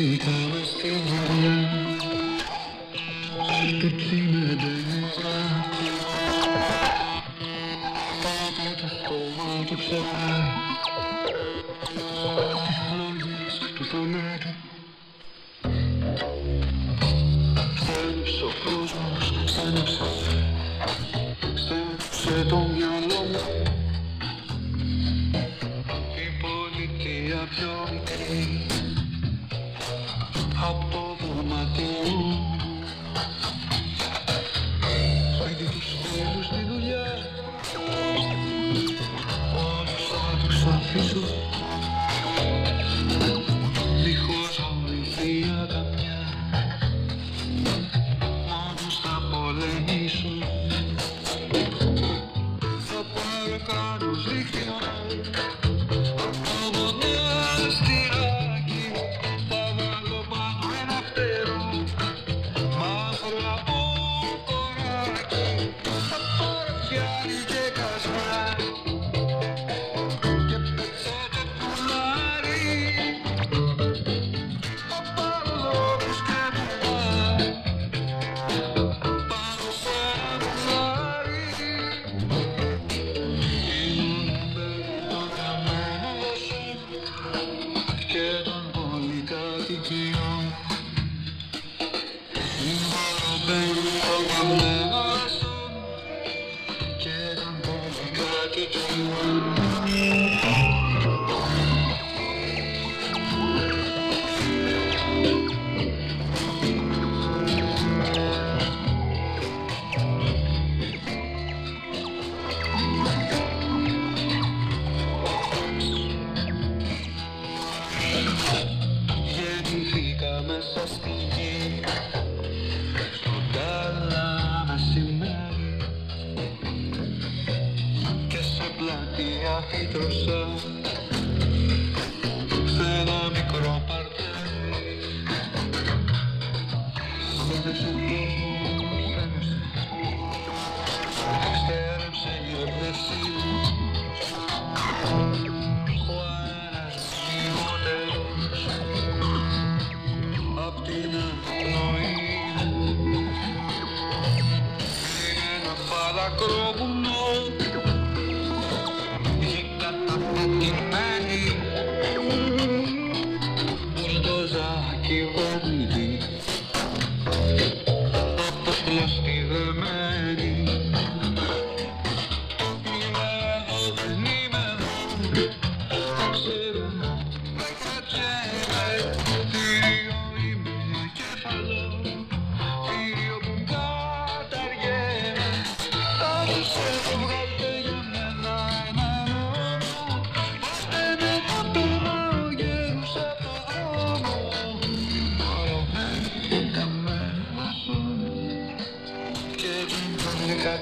feet.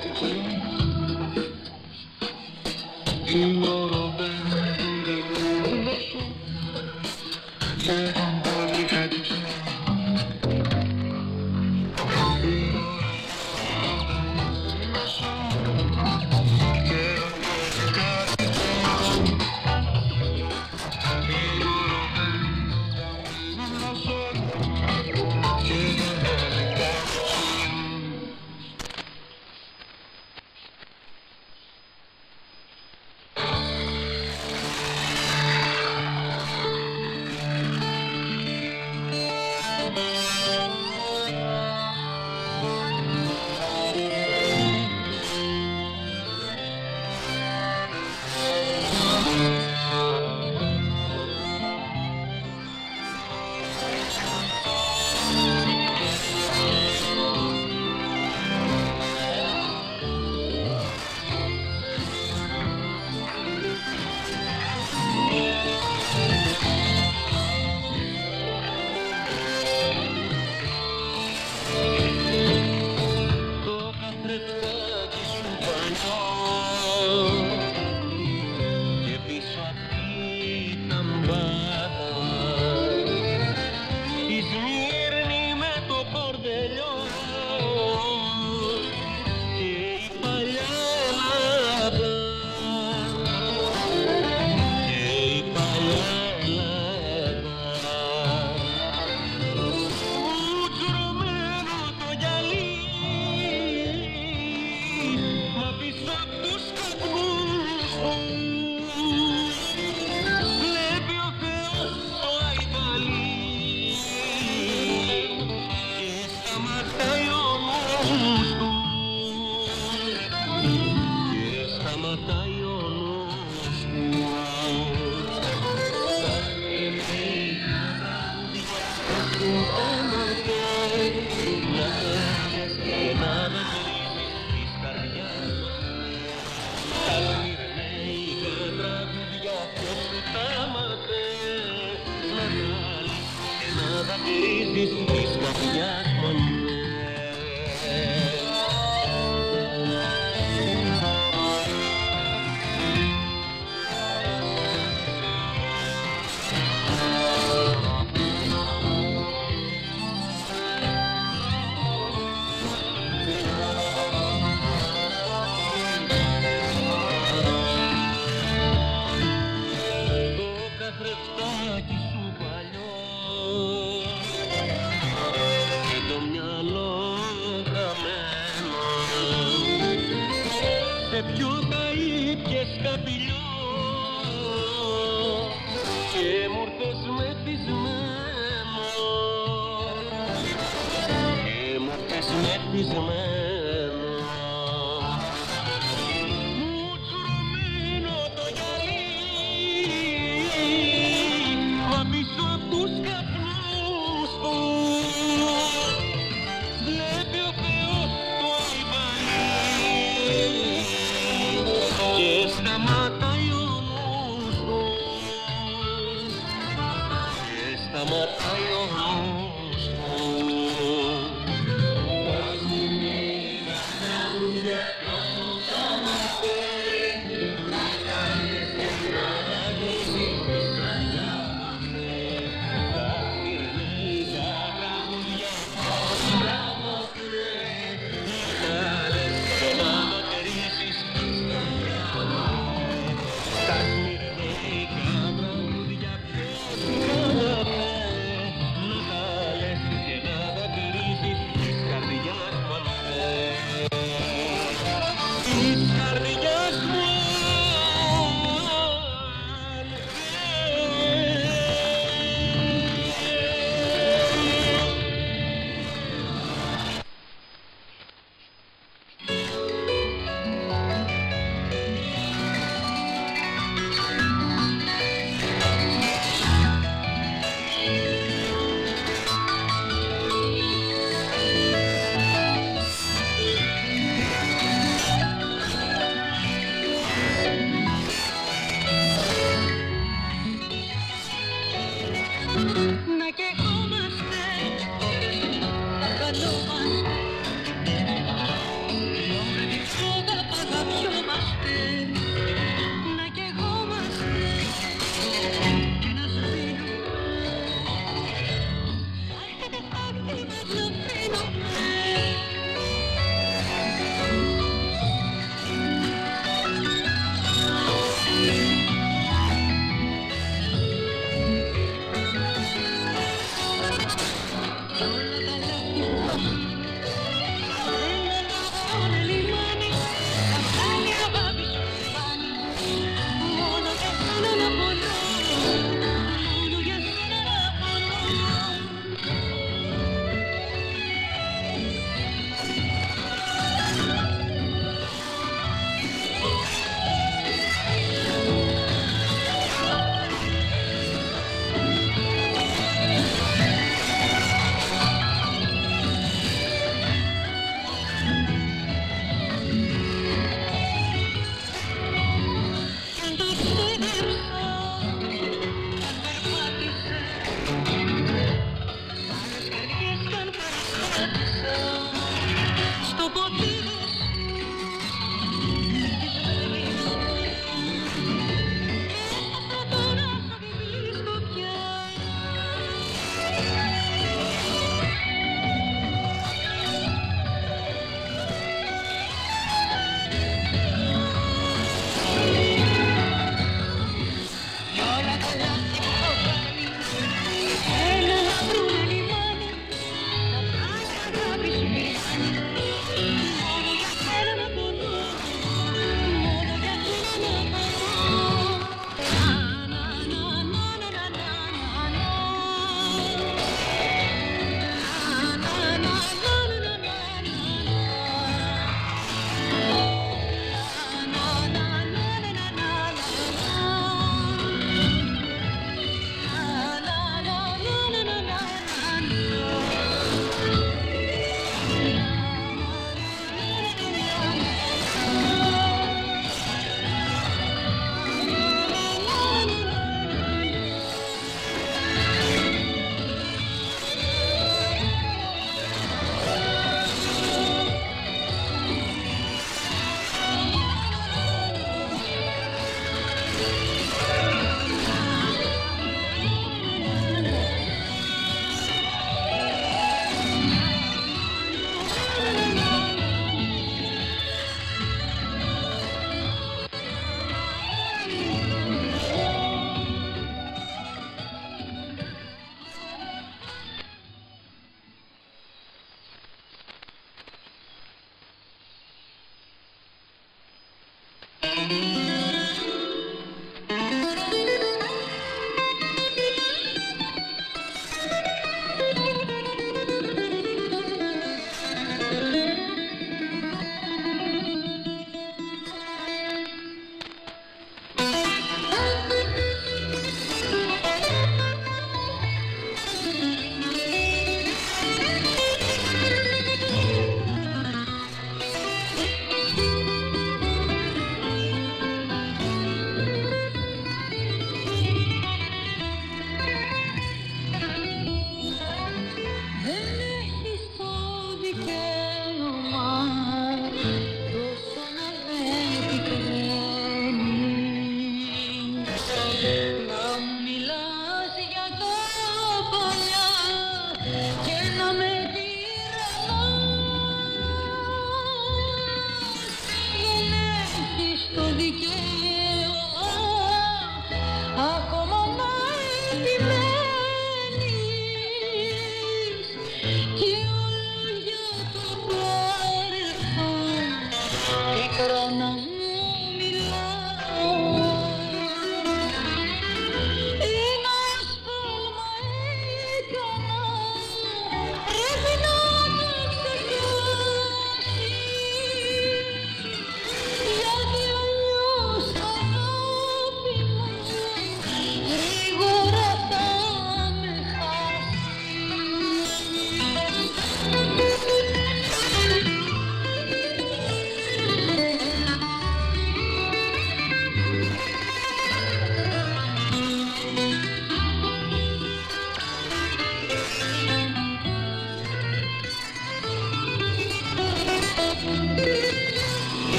You You.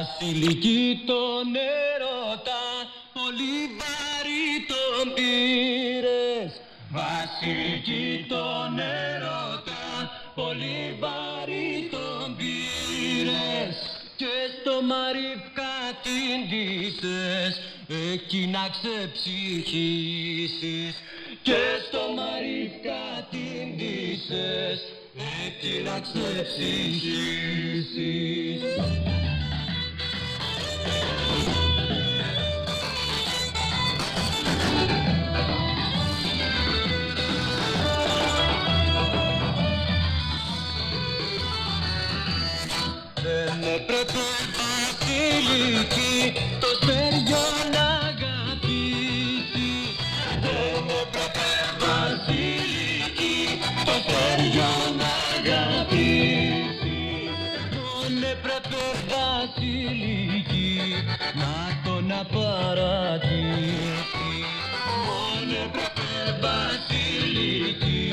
Βασιλική τον έρωτα, πολύ βαρύ τον πήρες. Βασιλική τον έρωτα, πολύ βαρύ τον πήρες. Και στο μαρίφκα την ντύσες, εκεί να ξεψυχήσεις. Και στο μαρίφκα την ντύσες, εκεί να ξεψυχήσεις. παράτη. Μόνο κοπέλ βασιλική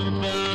απλόπορτα το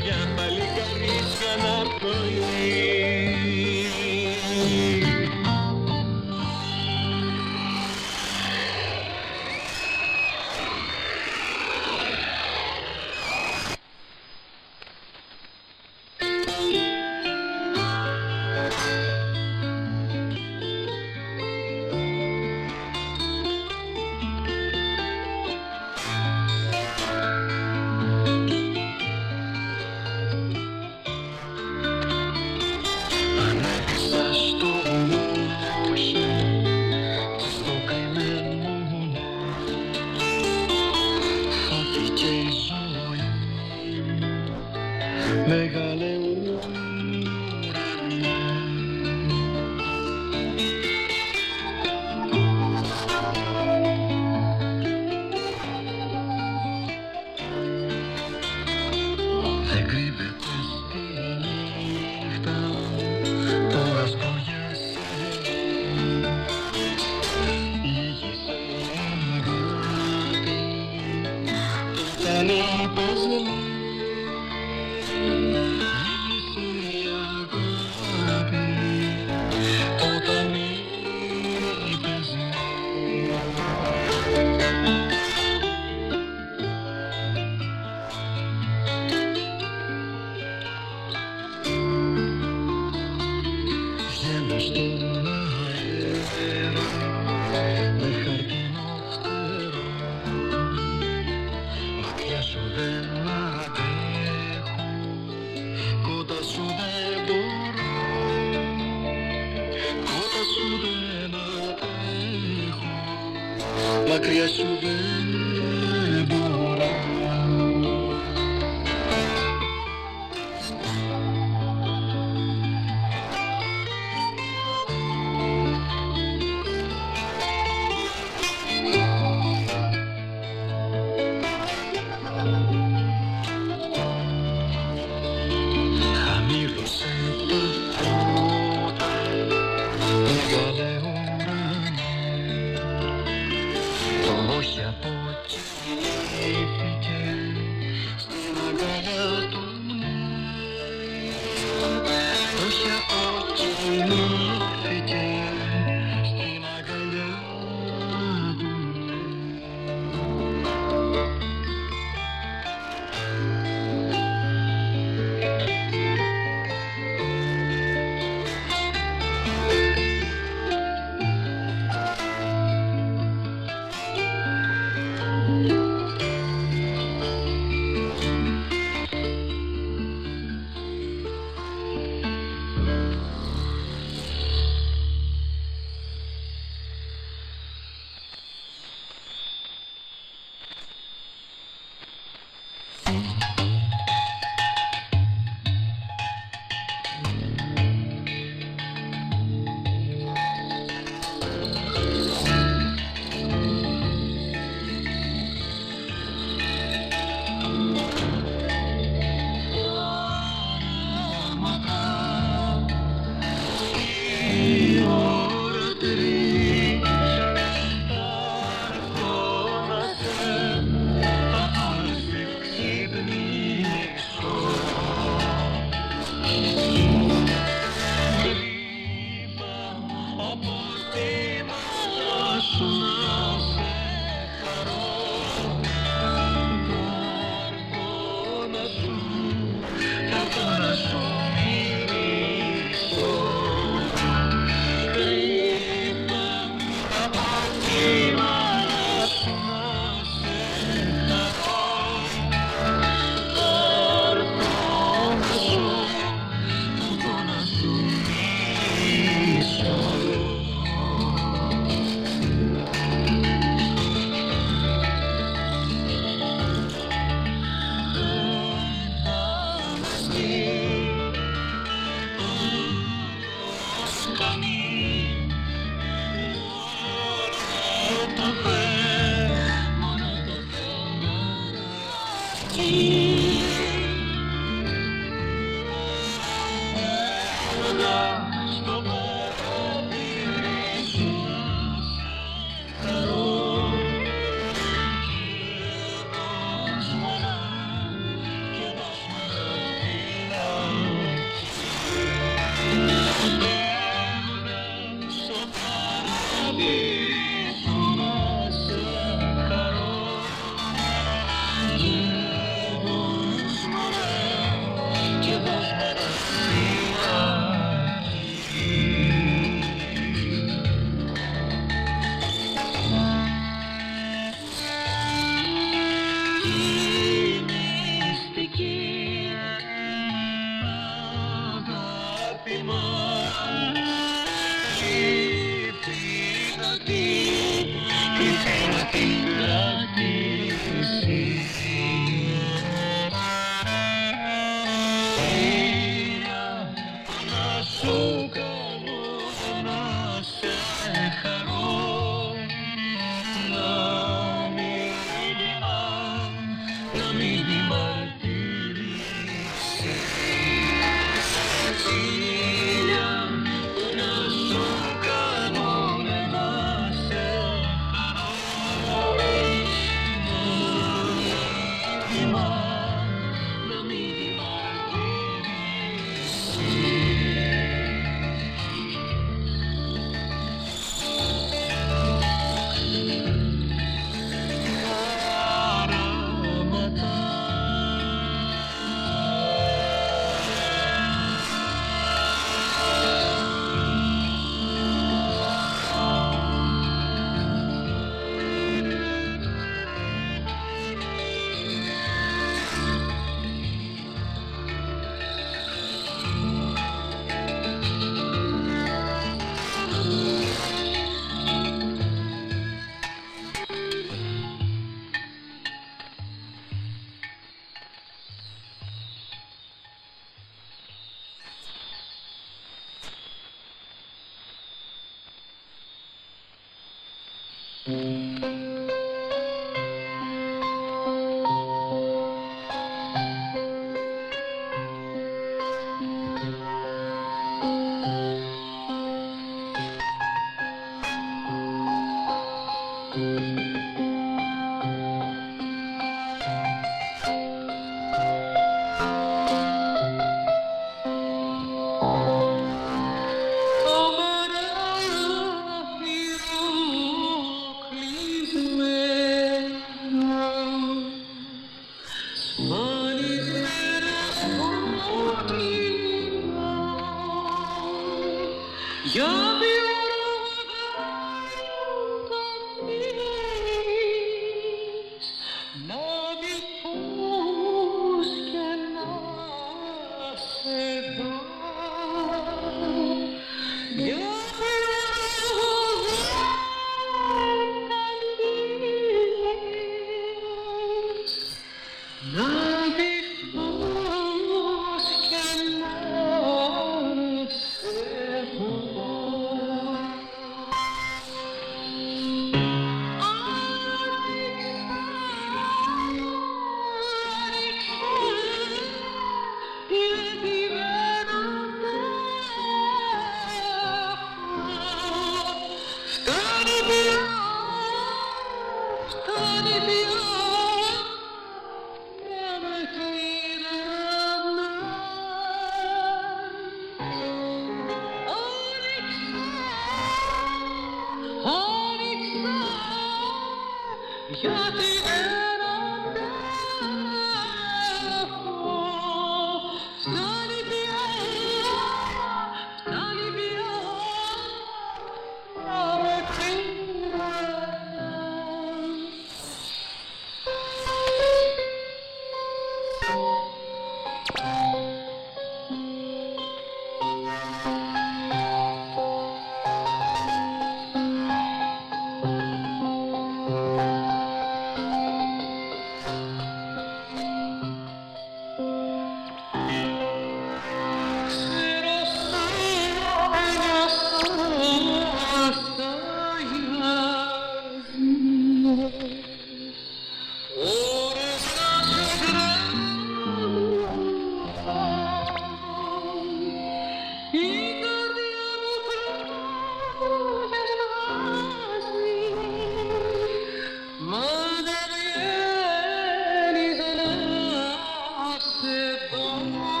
σε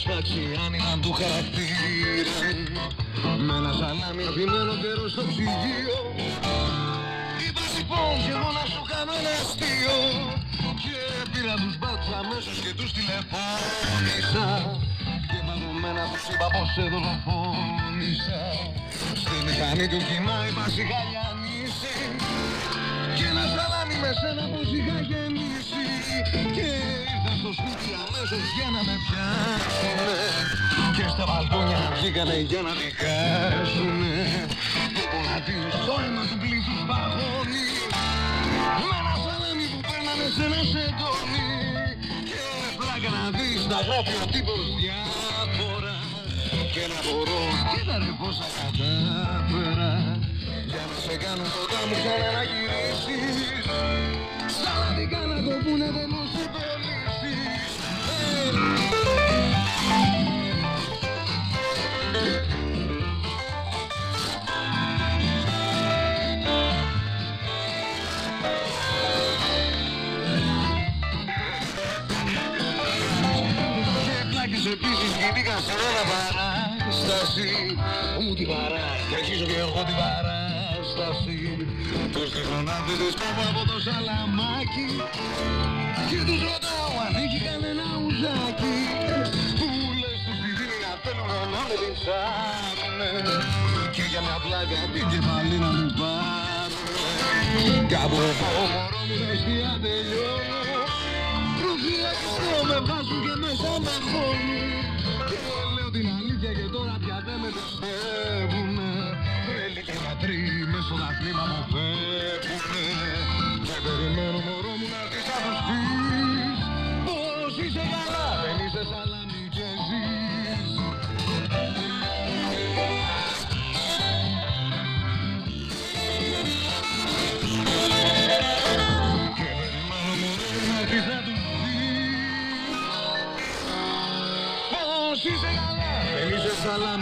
σφάξει Αν είναι του χαρακτήρα για να τη λοιπόν, Το κομμάτι στο αίμα του πλήθου παγώνει Με ένα σαλάμι που παίρνανε σε ένα σεντόνι. Και πλάκα να δεις τα αγάπη ο τύπος διάφορα. Και να μπορώ κοίτα ρε πόσα κατάφερα. Για να σε κάνω κοντά μου ξανά αναγκή Τους κόβω από το σαλαμάκι Και τους ρωτάω αν έχει κανένα ουζάκι. Που λες τους διδίνει να θέλουν να με λυσάνε Και για μια πλάκα την κεφαλή να μην πάρουν. Κάπου εδώ μωρό μου δες τι ατελειώνω Προφυλακιστώ με βάζουν και μέσα με χώνουν καλά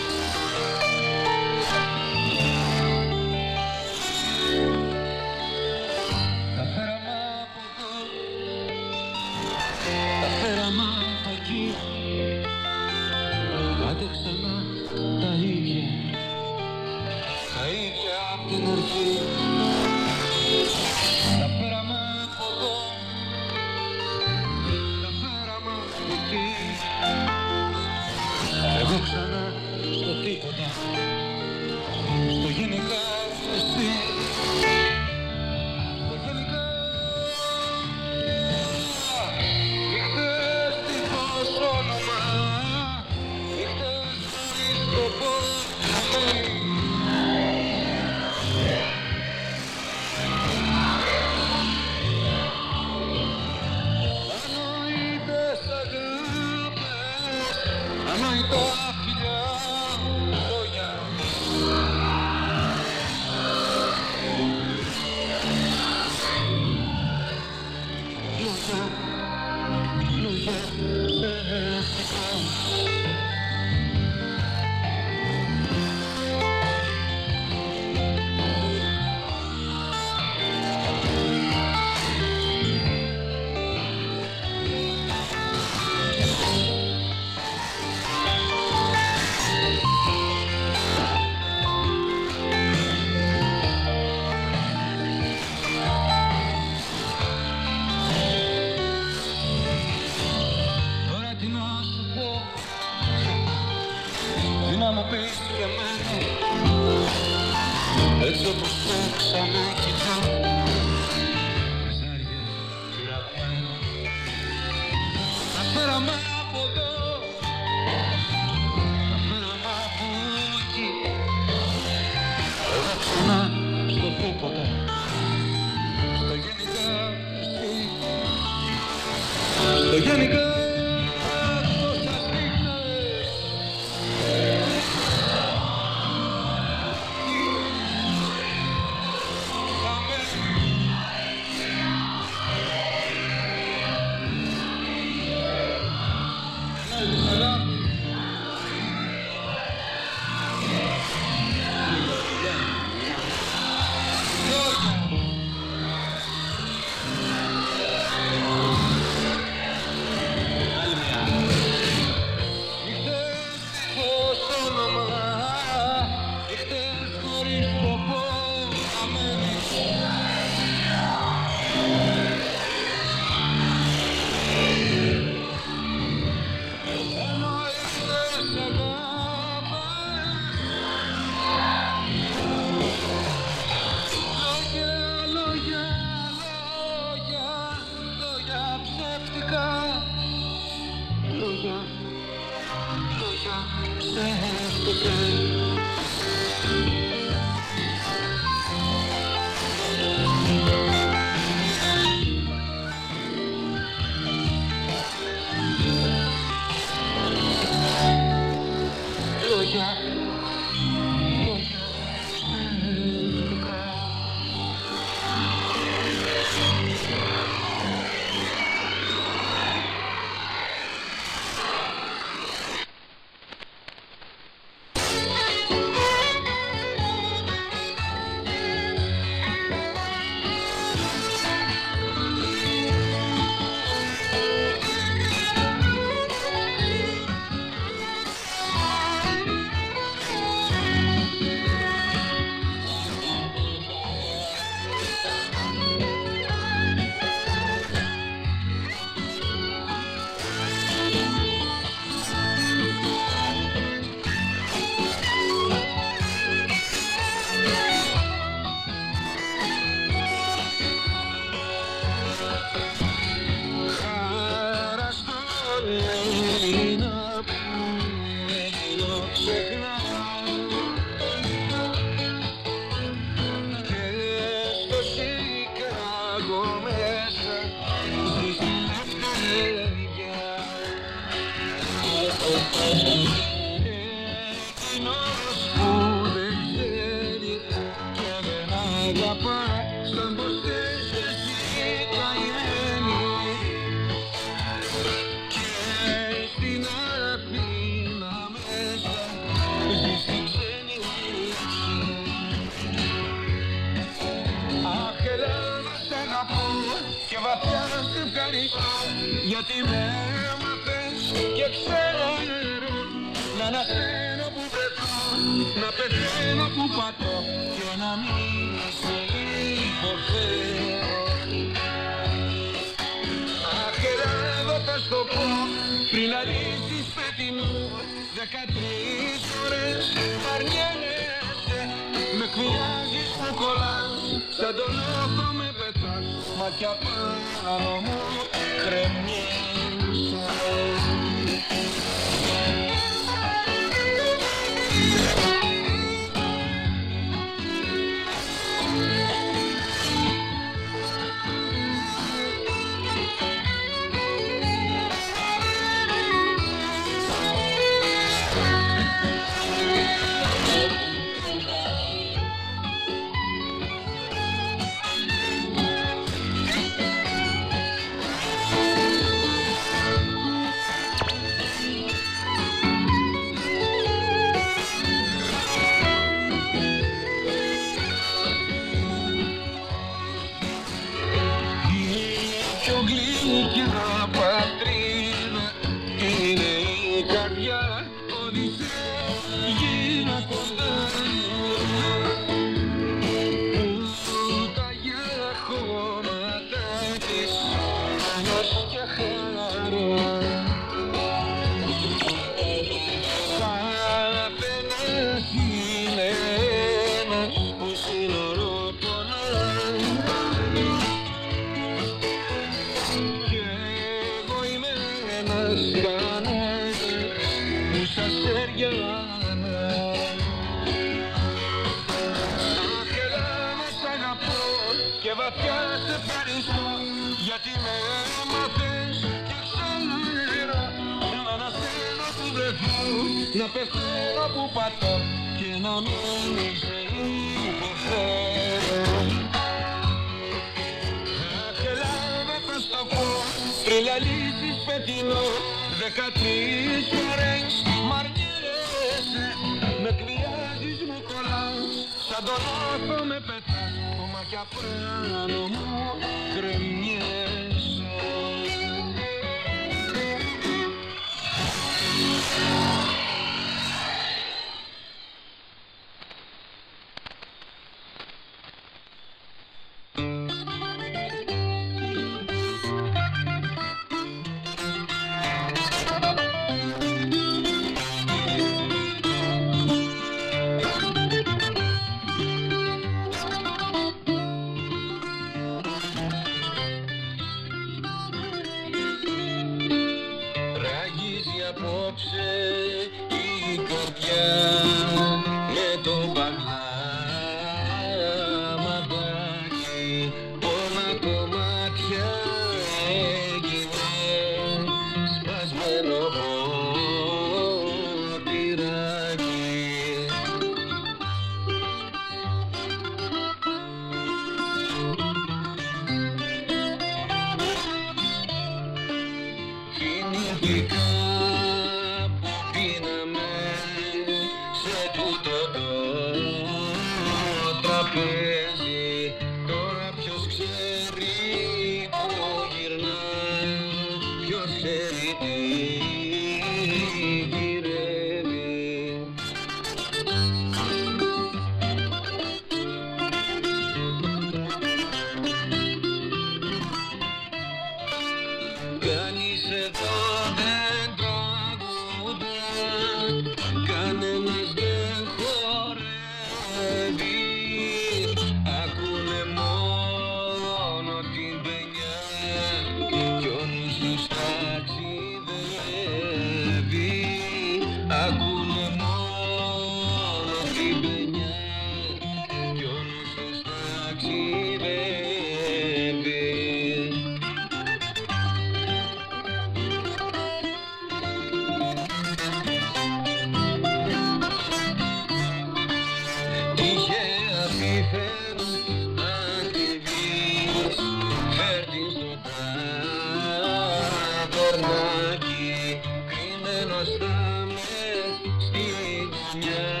Yeah.